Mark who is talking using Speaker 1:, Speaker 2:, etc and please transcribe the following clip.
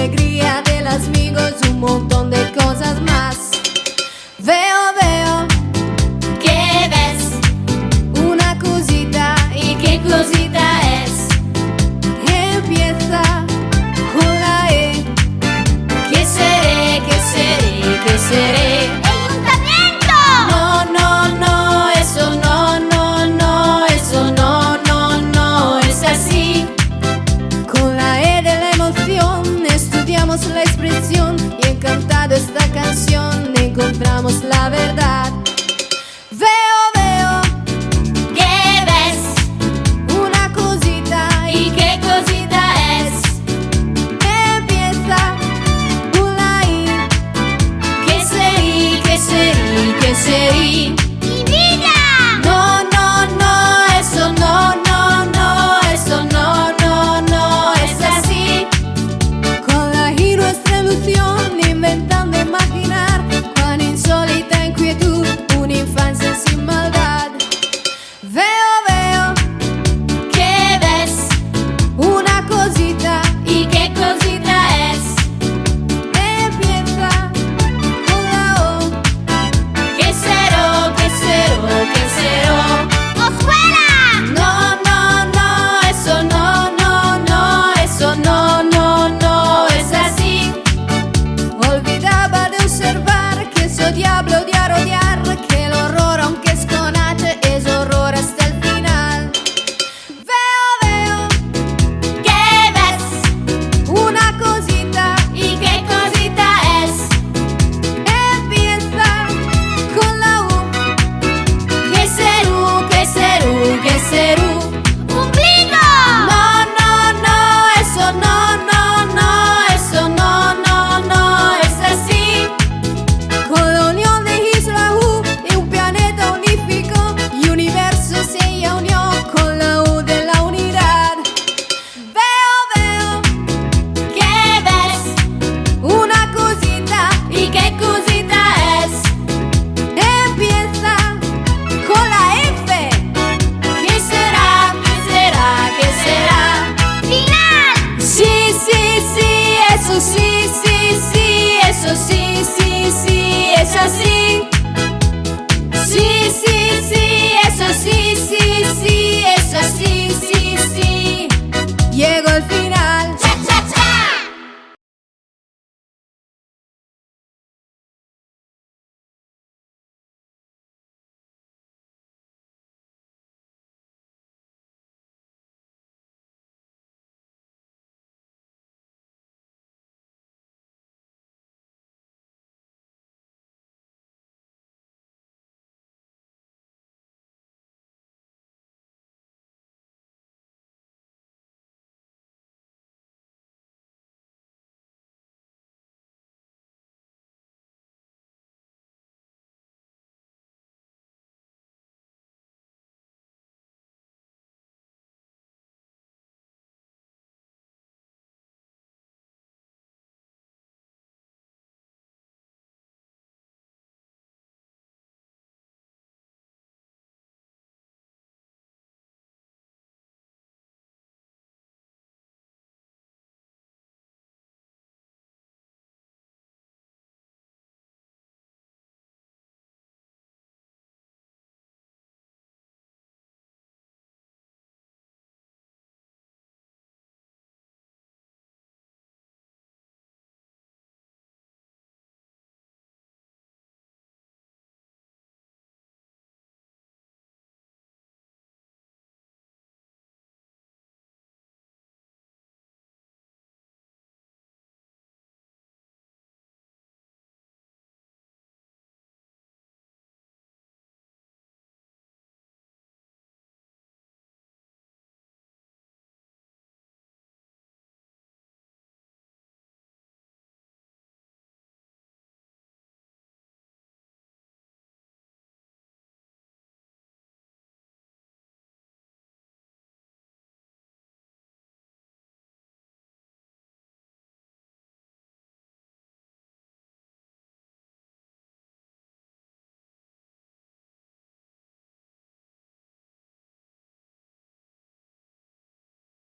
Speaker 1: alegría de los amigos, un montón expresión
Speaker 2: y encantada esta
Speaker 1: canción encontramos la verdad.